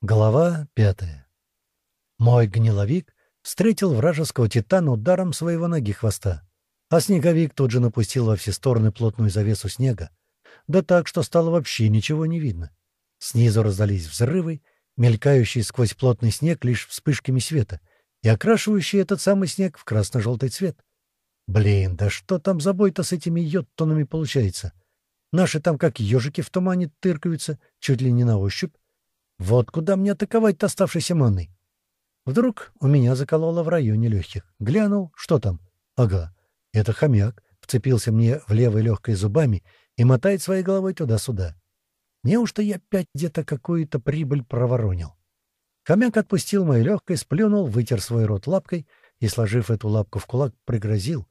Глава пятая. Мой гниловик встретил вражеского титана ударом своего ноги хвоста, а снеговик тут же напустил во все стороны плотную завесу снега, да так, что стало вообще ничего не видно. Снизу раздались взрывы, мелькающие сквозь плотный снег лишь вспышками света и окрашивающие этот самый снег в красно-желтый цвет. Блин, да что там за бой-то с этими йоттонами получается? Наши там как ежики в тумане тыркаются, чуть ли не на ощупь, вот куда мне атаковать-то оставшейся манной? Вдруг у меня закололо в районе легких. Глянул, что там? Ага, это хомяк. Вцепился мне в левой легкой зубами и мотает своей головой туда-сюда. Неужто я опять где-то какую-то прибыль проворонил? Хомяк отпустил мою легкой, сплюнул, вытер свой рот лапкой и, сложив эту лапку в кулак, пригрозил.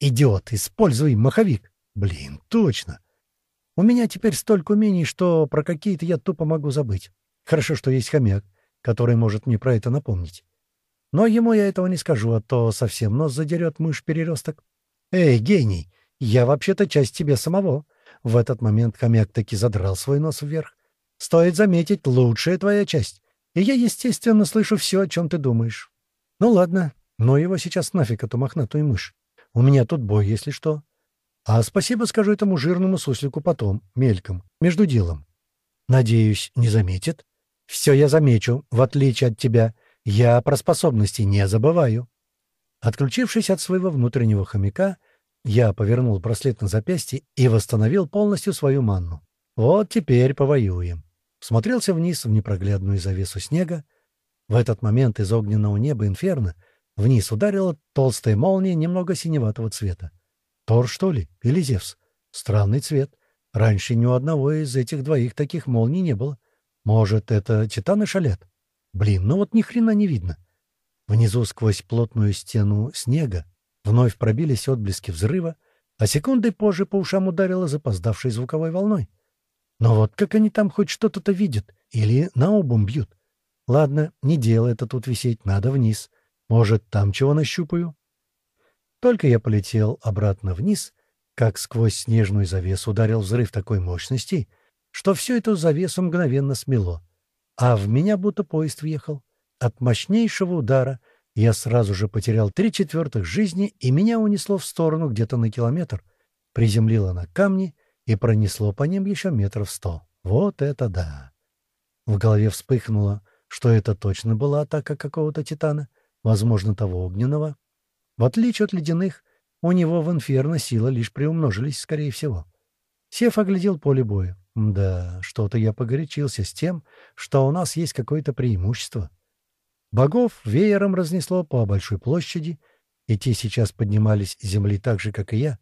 «Идиот, используй маховик!» «Блин, точно!» У меня теперь столько умений, что про какие-то я тупо могу забыть. Хорошо, что есть хомяк, который может мне про это напомнить. Но ему я этого не скажу, а то совсем нос задерет мышь-переросток. «Эй, гений, я вообще-то часть тебя самого». В этот момент хомяк таки задрал свой нос вверх. «Стоит заметить, лучшая твоя часть. И я, естественно, слышу все, о чем ты думаешь. Ну ладно, но его сейчас нафиг, эту мохнатую мышь. У меня тут бой, если что. А спасибо скажу этому жирному суслику потом, мельком, между делом. Надеюсь, не заметит?» Все я замечу, в отличие от тебя. Я про способности не забываю. Отключившись от своего внутреннего хомяка, я повернул браслет на запястье и восстановил полностью свою манну. Вот теперь повоюем. Смотрелся вниз в непроглядную завесу снега. В этот момент из огненного неба инферно вниз ударила толстая молния немного синеватого цвета. Тор, что ли? Или Зевс? Странный цвет. Раньше ни у одного из этих двоих таких молний не было. Может, это титаны шалят? Блин, ну вот ни хрена не видно. Внизу сквозь плотную стену снега вновь пробились отблески взрыва, а секунды позже по ушам ударило запоздавшей звуковой волной. Но вот как они там хоть что-то-то видят или на обум бьют? Ладно, не дело это тут висеть, надо вниз. Может, там чего нащупаю? Только я полетел обратно вниз, как сквозь снежную завесу ударил взрыв такой мощности — что всю эту завесу мгновенно смело, а в меня будто поезд въехал. От мощнейшего удара я сразу же потерял три четвертых жизни, и меня унесло в сторону где-то на километр, приземлило на камни и пронесло по ним еще метров сто. Вот это да! В голове вспыхнуло, что это точно была атака какого-то титана, возможно, того огненного. В отличие от ледяных, у него в инферно силы лишь приумножились, скорее всего. Сев оглядел поле боя. Да, что-то я погорячился с тем, что у нас есть какое-то преимущество. Богов веером разнесло по большой площади, и те сейчас поднимались с земли так же, как и я.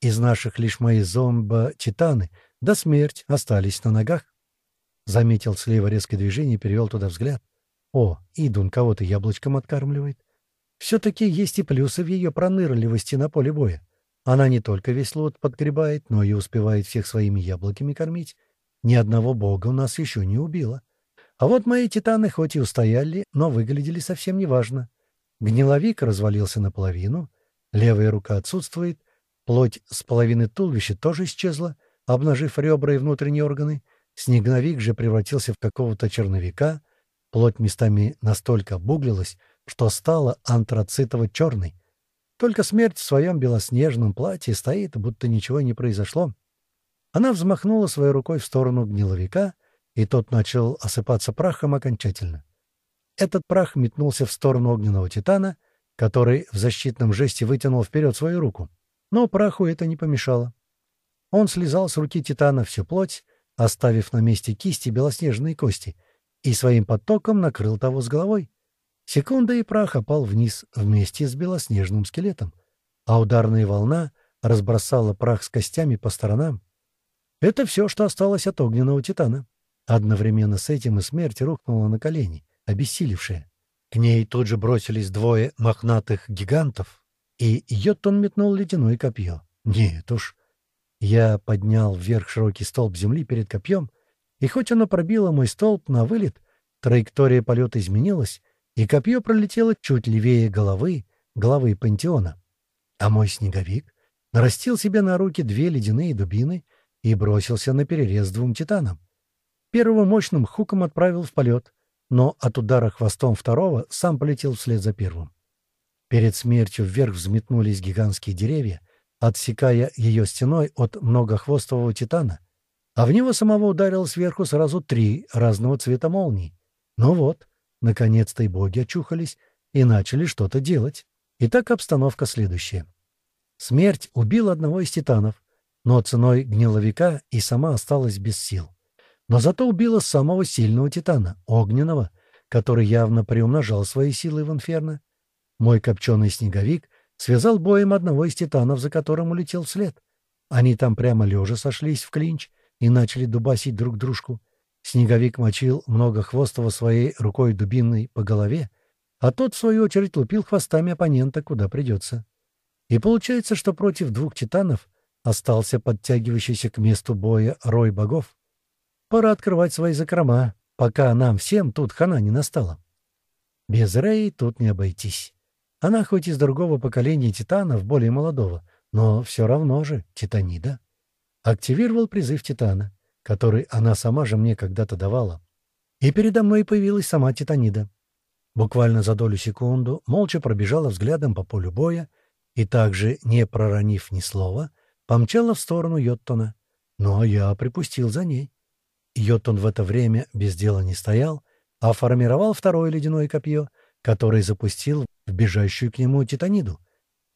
Из наших лишь мои зомбо-титаны до смерть остались на ногах. Заметил слева резкое движение и перевел туда взгляд. О, Идун кого-то яблочком откармливает. Все-таки есть и плюсы в ее пронырливости на поле боя. Она не только весь лот подгребает, но и успевает всех своими яблоками кормить. Ни одного бога у нас еще не убила. А вот мои титаны хоть и устояли, но выглядели совсем неважно. Гниловик развалился наполовину, левая рука отсутствует, плоть с половины туловища тоже исчезла, обнажив ребра и внутренние органы. Снегновик же превратился в какого-то черновика, плоть местами настолько обуглилась, что стала антрацитово-черной. Только смерть в своем белоснежном платье стоит, будто ничего не произошло. Она взмахнула своей рукой в сторону гниловика, и тот начал осыпаться прахом окончательно. Этот прах метнулся в сторону огненного титана, который в защитном жесте вытянул вперед свою руку. Но праху это не помешало. Он слезал с руки титана всю плоть, оставив на месте кисти белоснежные кости, и своим потоком накрыл того с головой. Секунда, и прах опал вниз вместе с белоснежным скелетом, а ударная волна разбросала прах с костями по сторонам. Это все, что осталось от огненного титана. Одновременно с этим и смерть рухнула на колени, обессилевшая. К ней тут же бросились двое мохнатых гигантов, и Йоттон метнул ледяное копье. Нет уж. Я поднял вверх широкий столб земли перед копьем, и хоть оно пробило мой столб на вылет, траектория полета изменилась, и копье пролетело чуть левее головы, головы пантеона. А мой снеговик нарастил себе на руки две ледяные дубины и бросился на перерез двум титанам. Первого мощным хуком отправил в полет, но от удара хвостом второго сам полетел вслед за первым. Перед смертью вверх взметнулись гигантские деревья, отсекая ее стеной от многохвостового титана, а в него самого ударил сверху сразу три разного цвета молний. Ну вот, наконец-то и боги очухались и начали что-то делать. Итак, обстановка следующая. Смерть убила одного из титанов, но ценой гниловика и сама осталась без сил. Но зато убила самого сильного титана, огненного, который явно приумножал свои силы в инферно. Мой копченый снеговик связал боем одного из титанов, за которым улетел вслед. Они там прямо лежа сошлись в клинч и начали дубасить друг дружку. Снеговик мочил многохвостого своей рукой дубиной по голове, а тот, в свою очередь, лупил хвостами оппонента, куда придется. И получается, что против двух титанов остался подтягивающийся к месту боя рой богов. Пора открывать свои закрома, пока нам всем тут хана не настала. Без Рэй тут не обойтись. Она хоть из другого поколения титанов, более молодого, но все равно же титанида. Активировал призыв титана, который она сама же мне когда-то давала. И передо мной появилась сама титанида. Буквально за долю секунду молча пробежала взглядом по полю боя и также, не проронив ни слова, помчала в сторону Йоттона. Но я припустил за ней. Йоттон в это время без дела не стоял, а формировал второе ледяное копье, которое запустил в бежащую к нему титаниду.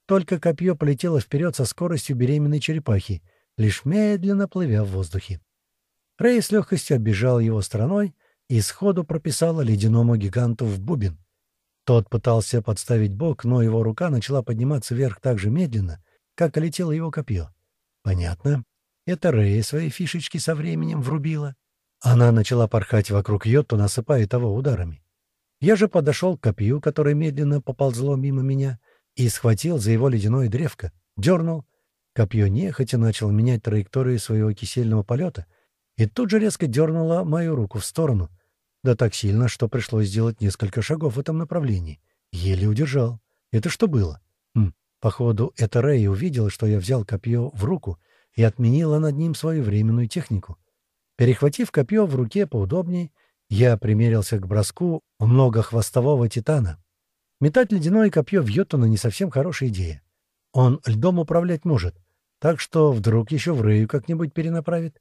Только копье полетело вперед со скоростью беременной черепахи, лишь медленно плывя в воздухе. Рэй с легкостью оббежал его стороной и сходу прописала ледяному гиганту в бубен. Тот пытался подставить бок, но его рука начала подниматься вверх так же медленно, как летело его копье. Понятно. Это Рэй свои фишечки со временем врубила. Она начала порхать вокруг Йотту, насыпая того ударами. Я же подошел к копью, которое медленно поползло мимо меня, и схватил за его ледяное древко, дернул. Копье нехотя начало менять траекторию своего кисельного полета и тут же резко дернуло мою руку в сторону. Да так сильно, что пришлось сделать несколько шагов в этом направлении. Еле удержал. Это что было? Хм, походу, это Рэй увидела, что я взял копье в руку и отменила над ним свою временную технику. Перехватив копье в руке поудобнее, я примерился к броску многохвостового титана. Метать ледяное копье в Йотуна не совсем хорошая идея. Он льдом управлять может, так что вдруг еще в Рэю как-нибудь перенаправит.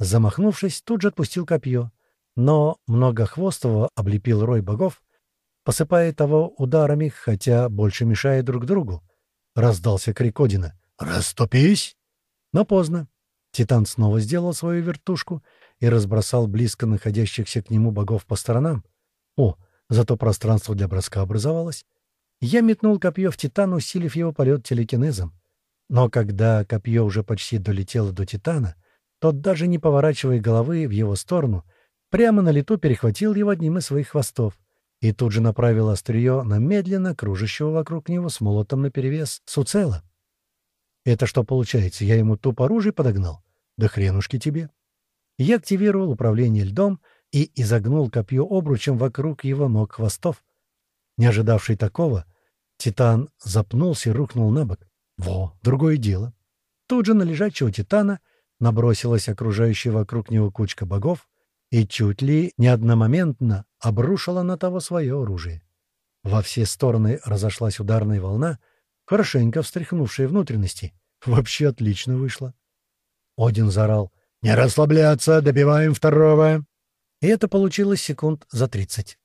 Замахнувшись, тут же отпустил копье, но многохвостого облепил рой богов, посыпая того ударами, хотя больше мешая друг другу. Раздался крик Одина. «Раступись!» Но поздно. Титан снова сделал свою вертушку и разбросал близко находящихся к нему богов по сторонам. О, зато пространство для броска образовалось. Я метнул копье в Титан, усилив его полет телекинезом. Но когда копье уже почти долетело до Титана, тот, даже не поворачивая головы в его сторону, прямо на лету перехватил его одним из своих хвостов и тут же направил острие на медленно кружащего вокруг него с молотом наперевес Суцела. Это что получается, я ему туп оружие подогнал? Да хренушки тебе. Я активировал управление льдом и изогнул копье обручем вокруг его ног хвостов. Не ожидавший такого, Титан запнулся и рухнул на бок. Во, другое дело. Тут же на лежачего Титана набросилась окружающая вокруг него кучка богов и чуть ли не одномоментно обрушила на того свое оружие. Во все стороны разошлась ударная волна, хорошенько встряхнувшая внутренности. Вообще отлично вышло. Один заорал «Не расслабляться, добиваем второго!» И это получилось секунд за тридцать.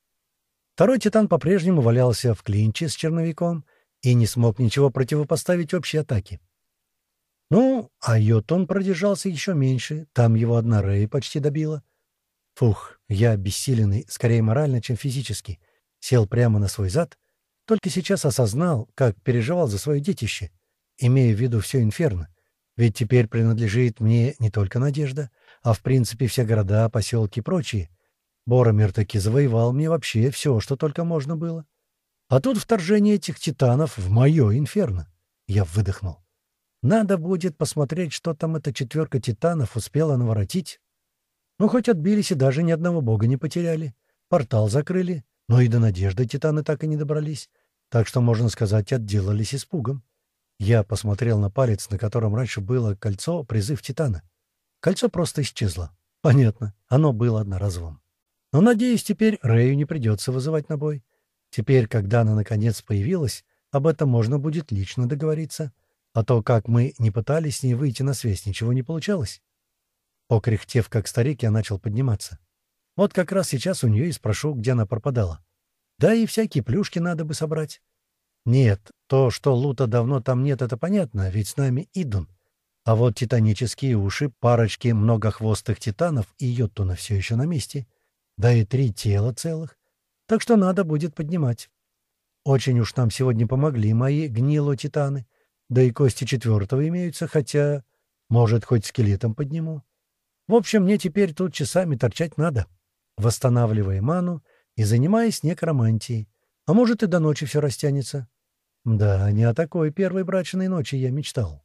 Второй титан по-прежнему валялся в клинче с черновиком и не смог ничего противопоставить общей атаке. Ну, а Йотон продержался еще меньше, там его одна Рэй почти добила. Фух, я обессиленный, скорее морально, чем физически, сел прямо на свой зад, только сейчас осознал, как переживал за свое детище, имея в виду все инферно. Ведь теперь принадлежит мне не только Надежда, а в принципе все города, поселки и прочие. Боромир таки завоевал мне вообще все, что только можно было. А тут вторжение этих титанов в мое инферно. Я выдохнул. Надо будет посмотреть, что там эта четверка титанов успела наворотить. Ну, хоть отбились и даже ни одного бога не потеряли. Портал закрыли, но и до надежды титаны так и не добрались. Так что, можно сказать, отделались испугом. Я посмотрел на палец, на котором раньше было кольцо «Призыв Титана». Кольцо просто исчезло. Понятно, оно было одноразовым. Но, надеюсь, теперь Рэю не придется вызывать на бой. Теперь, когда она наконец появилась, об этом можно будет лично договориться. А то, как мы не пытались с ней выйти на связь, ничего не получалось. Покряхтев, как старик, я начал подниматься. Вот как раз сейчас у нее и спрошу, где она пропадала. Да и всякие плюшки надо бы собрать. Нет, то, что лута давно там нет, это понятно, ведь с нами Идун. А вот титанические уши, парочки многохвостых титанов и Йоттуна все еще на месте. Да и три тела целых. Так что надо будет поднимать. Очень уж нам сегодня помогли мои гнило-титаны. Да и кости четвертого имеются, хотя, может, хоть скелетом подниму. В общем, мне теперь тут часами торчать надо, восстанавливая ману и занимаясь некромантией. А может, и до ночи все растянется. Да, не о такой первой брачной ночи я мечтал.